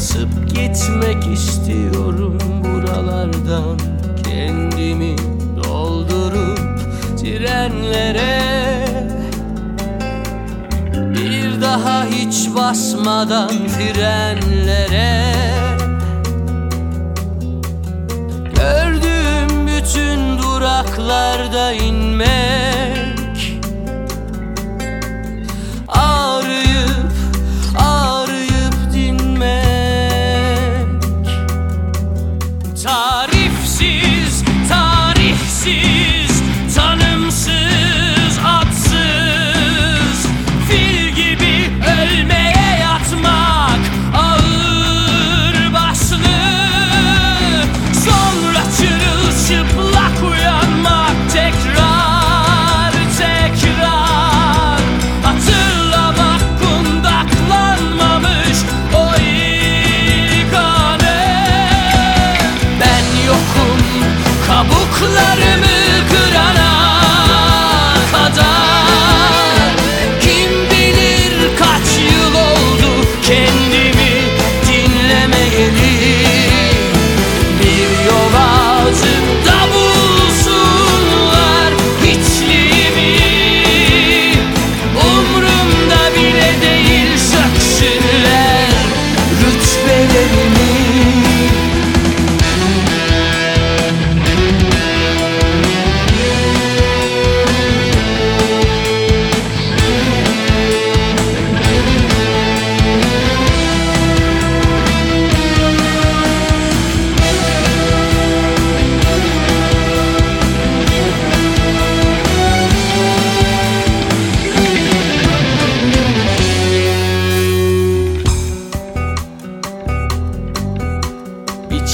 Basıp gitmek istiyorum buralardan. Kendimi doldurup trenlere Bir daha hiç basmadan frenlere. Gördüğüm bütün duraklarda inmek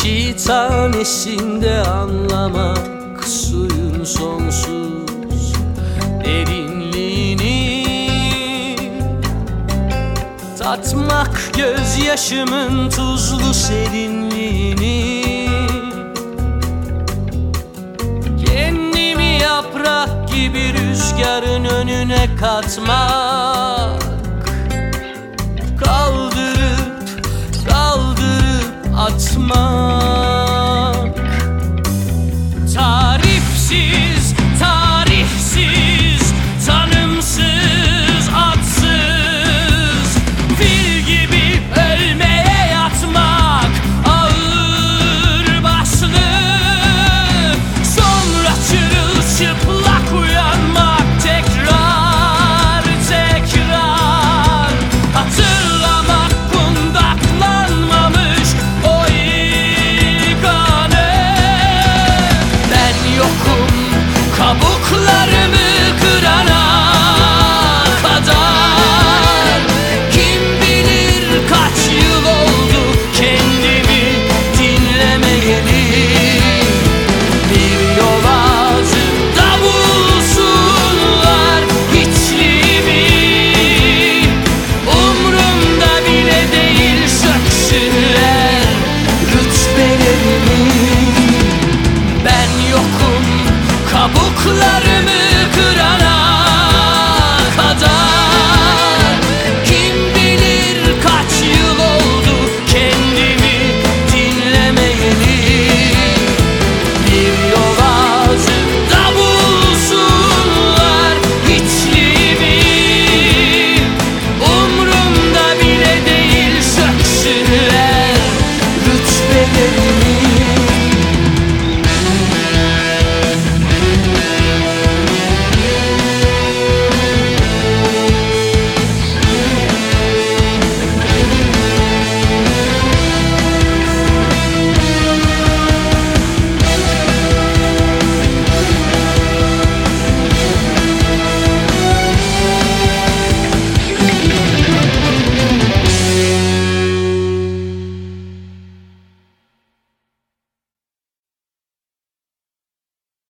Çiğ tanesinde anlamak suyun sonsuz. Derinliğini Tatmak gözyaşımın tuzlu serinliğini. Kendimi yaprak gibi rüzgarın önüne katmak pencerelerimin Ben yokum kabuklarımın